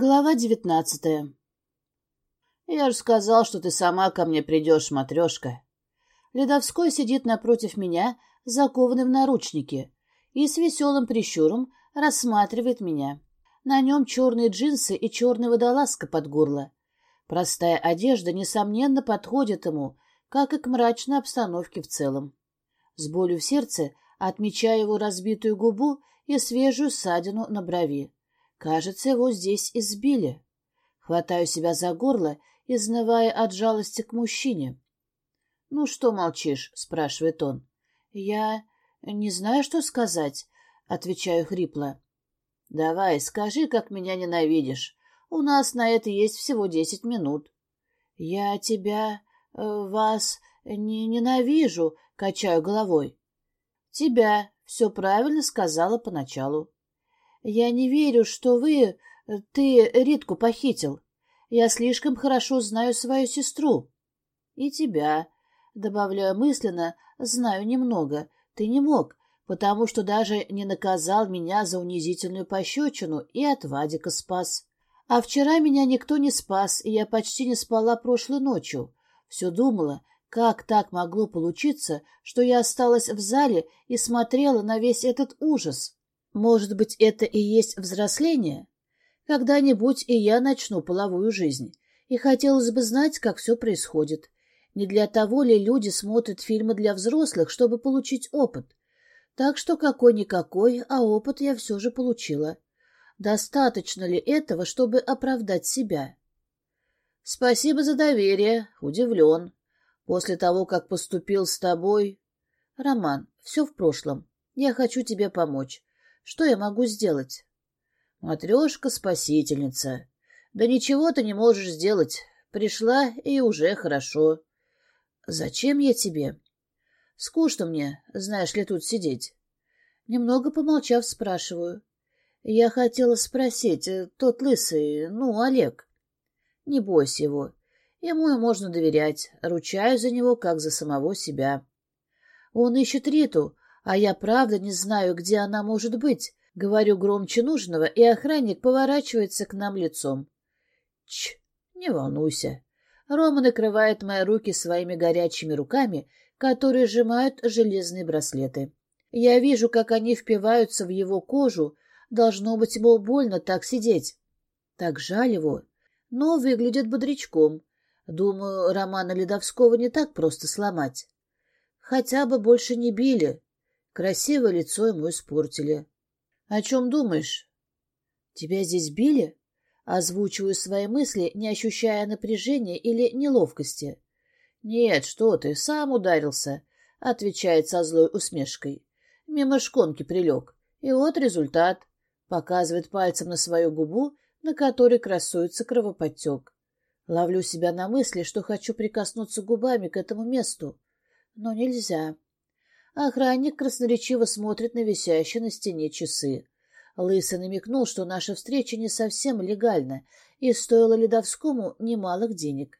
Глава девятнадцатая. Я же сказал, что ты сама ко мне придешь, матрешка. Ледовской сидит напротив меня, закованный в наручники, и с веселым прищуром рассматривает меня. На нем черные джинсы и черная водолазка под горло. Простая одежда, несомненно, подходит ему, как и к мрачной обстановке в целом. С болью в сердце отмечаю его разбитую губу и свежую ссадину на брови. Кажется, его здесь избили. Хватаю себя за горло, изнывая от жалости к мужчине. — Ну что молчишь? — спрашивает он. — Я не знаю, что сказать, — отвечаю хрипло. — Давай, скажи, как меня ненавидишь. У нас на это есть всего десять минут. — Я тебя, э, вас не ненавижу, — качаю головой. — Тебя, все правильно сказала поначалу. Я не верю, что вы... Ты Ритку похитил. Я слишком хорошо знаю свою сестру. И тебя, добавляю мысленно, знаю немного. Ты не мог, потому что даже не наказал меня за унизительную пощечину и от Вадика спас. А вчера меня никто не спас, и я почти не спала прошлой ночью. Все думала, как так могло получиться, что я осталась в зале и смотрела на весь этот ужас. Может быть, это и есть взросление? Когда-нибудь и я начну половую жизнь, и хотелось бы знать, как все происходит. Не для того ли люди смотрят фильмы для взрослых, чтобы получить опыт? Так что какой-никакой, а опыт я все же получила. Достаточно ли этого, чтобы оправдать себя? Спасибо за доверие, удивлен. После того, как поступил с тобой... Роман, все в прошлом. Я хочу тебе помочь. Что я могу сделать? Матрешка-спасительница. Да ничего ты не можешь сделать. Пришла, и уже хорошо. Зачем я тебе? Скучно мне, знаешь ли, тут сидеть. Немного помолчав, спрашиваю. Я хотела спросить, э, тот лысый, ну, Олег. Не бойся его. Ему и можно доверять. Ручаю за него, как за самого себя. Он ищет Риту, а я правда не знаю, где она может быть. Говорю громче нужного, и охранник поворачивается к нам лицом. Ч, не волнуйся. Рома накрывает мои руки своими горячими руками, которые сжимают железные браслеты. Я вижу, как они впиваются в его кожу. Должно быть ему больно так сидеть. Так жаль его. Но выглядит бодрячком. Думаю, Романа Ледовского не так просто сломать. Хотя бы больше не били. Красивое лицо ему испортили. — О чем думаешь? — Тебя здесь били? Озвучиваю свои мысли, не ощущая напряжения или неловкости. — Нет, что ты, сам ударился, — отвечает со злой усмешкой. Мимо шконки прилег. И вот результат. Показывает пальцем на свою губу, на которой красуется кровоподтек. Ловлю себя на мысли, что хочу прикоснуться губами к этому месту. Но нельзя. Охранник красноречиво смотрит на висящие на стене часы. Лысый намекнул, что наша встреча не совсем легальна и стоила Ледовскому немалых денег.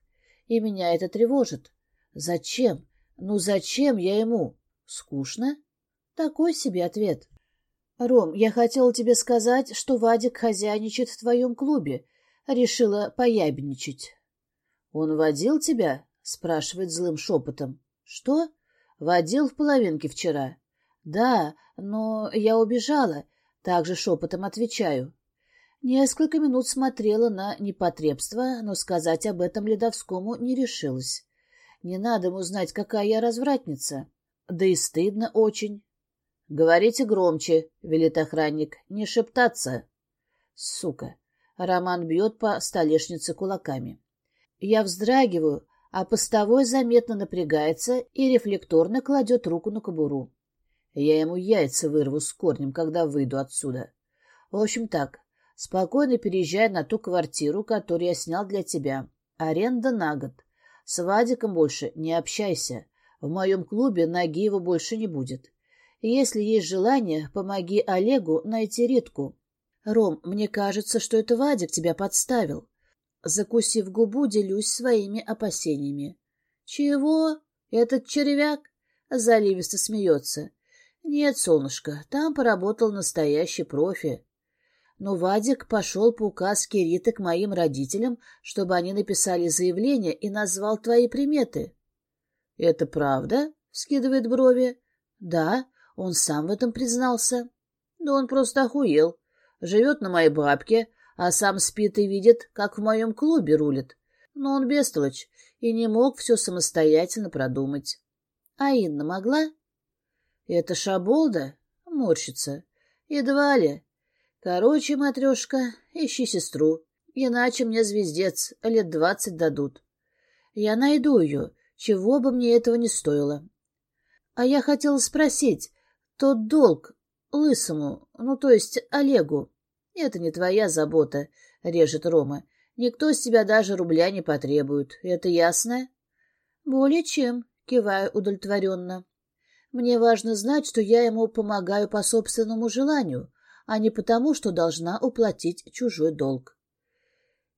И меня это тревожит. Зачем? Ну зачем я ему? Скучно? Такой себе ответ. Ром, я хотела тебе сказать, что Вадик хозяйничает в твоем клубе. Решила поябничать. Он водил тебя? Спрашивает злым шепотом. Что? Водил в половинке вчера. Да, но я убежала. Также шепотом отвечаю. Несколько минут смотрела на непотребство, но сказать об этом Ледовскому не решилась. Не надо ему знать, какая я развратница. Да и стыдно очень. — Говорите громче, — велит охранник, — не шептаться. Сука. Роман бьет по столешнице кулаками. Я вздрагиваю, а постовой заметно напрягается и рефлекторно кладет руку на кобуру. Я ему яйца вырву с корнем, когда выйду отсюда. В общем так, спокойно переезжай на ту квартиру, которую я снял для тебя. Аренда на год. С Вадиком больше не общайся. В моем клубе ноги его больше не будет. Если есть желание, помоги Олегу найти Ритку. Ром, мне кажется, что это Вадик тебя подставил. Закусив губу, делюсь своими опасениями. «Чего? Этот червяк?» — заливисто смеется. «Нет, солнышко, там поработал настоящий профи. но Вадик пошел по указке Риты к моим родителям, чтобы они написали заявление и назвал твои приметы. — Это правда? — скидывает брови. — Да, он сам в этом признался. — Да он просто охуел. Живет на моей бабке, а сам спит и видит, как в моем клубе рулит. Но он бестолочь и не мог все самостоятельно продумать. А Инна могла? — Это Шаболда? — морщится. — Едва ли. Короче, матрешка, ищи сестру, иначе мне звездец лет двадцать дадут. Я найду ее, чего бы мне этого не стоило. А я хотела спросить, тот долг лысому, ну, то есть Олегу, это не твоя забота, — режет Рома. Никто с тебя даже рубля не потребует. Это ясно? Более чем, — киваю удовлетворенно. Мне важно знать, что я ему помогаю по собственному желанию, а не потому, что должна уплатить чужой долг.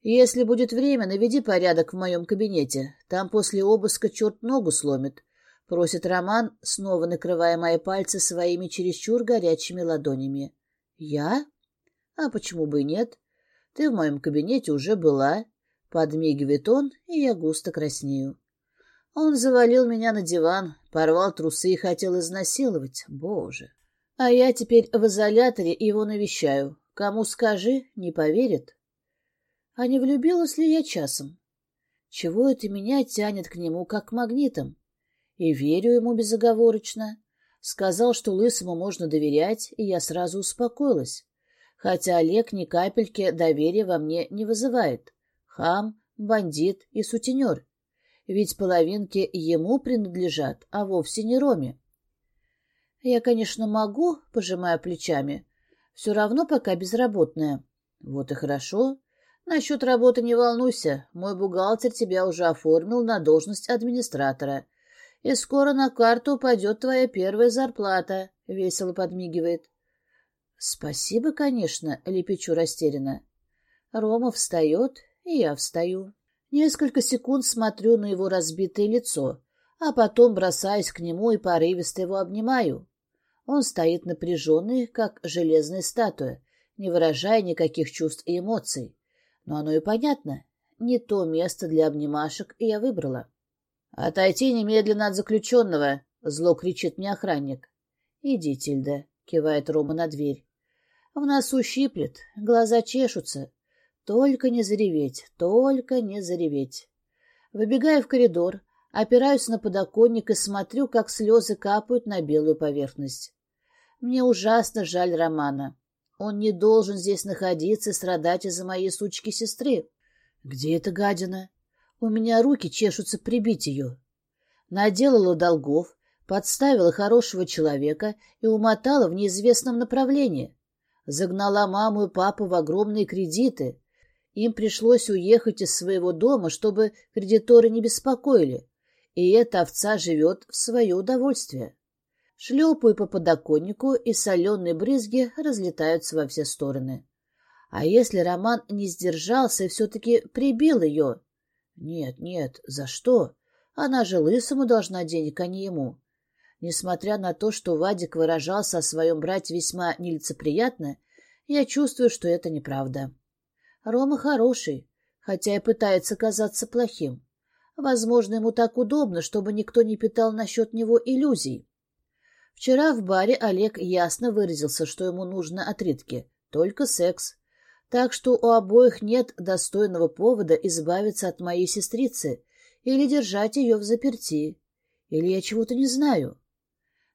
Если будет время, наведи порядок в моем кабинете. Там после обыска черт ногу сломит. Просит Роман, снова накрывая мои пальцы своими чересчур горячими ладонями. Я? А почему бы и нет? Ты в моем кабинете уже была. Подмигивает он, и я густо краснею. Он завалил меня на диван, порвал трусы и хотел изнасиловать. Боже! А я теперь в изоляторе его навещаю. Кому скажи, не поверит. А не влюбилась ли я часом? Чего это меня тянет к нему, как магнитом? И верю ему безоговорочно. Сказал, что лысому можно доверять, и я сразу успокоилась. Хотя Олег ни капельки доверия во мне не вызывает. Хам, бандит и сутенер. Ведь половинки ему принадлежат, а вовсе не Роме. Я, конечно, могу, пожимая плечами. Все равно пока безработная. Вот и хорошо. Насчет работы не волнуйся. Мой бухгалтер тебя уже оформил на должность администратора. И скоро на карту упадет твоя первая зарплата, — весело подмигивает. Спасибо, конечно, — лепечу растерянно. Рома встает, и я встаю. Несколько секунд смотрю на его разбитое лицо, а потом бросаюсь к нему и порывисто его обнимаю. Он стоит напряженный, как железная статуя, не выражая никаких чувств и эмоций. Но оно и понятно. Не то место для обнимашек я выбрала. «Отойти немедленно от заключенного!» — зло кричит мне охранник. «Иди, Тильда», — кивает Рома на дверь. В носу щиплет, глаза чешутся. Только не зареветь, только не зареветь. Выбегаю в коридор, опираюсь на подоконник и смотрю, как слезы капают на белую поверхность. Мне ужасно жаль Романа. Он не должен здесь находиться страдать из-за моей сучки-сестры. Где эта гадина? У меня руки чешутся прибить ее. Наделала долгов, подставила хорошего человека и умотала в неизвестном направлении. Загнала маму и папу в огромные кредиты. Им пришлось уехать из своего дома, чтобы кредиторы не беспокоили. И эта овца живет в свое удовольствие. Шлепаю по подоконнику, и соленые брызги разлетаются во все стороны. А если Роман не сдержался и все-таки прибил ее? Нет, нет, за что? Она же лысому должна денег, а не ему. Несмотря на то, что Вадик выражался о своем брате весьма нелицеприятно, я чувствую, что это неправда. Рома хороший, хотя и пытается казаться плохим. Возможно, ему так удобно, чтобы никто не питал насчет него иллюзий. Вчера в баре Олег ясно выразился, что ему нужно от только секс. Так что у обоих нет достойного повода избавиться от моей сестрицы или держать ее в заперти. Или я чего-то не знаю.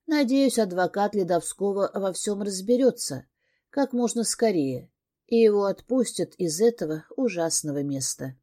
Надеюсь, адвокат Ледовского во всем разберется, как можно скорее, и его отпустят из этого ужасного места.